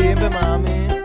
Thank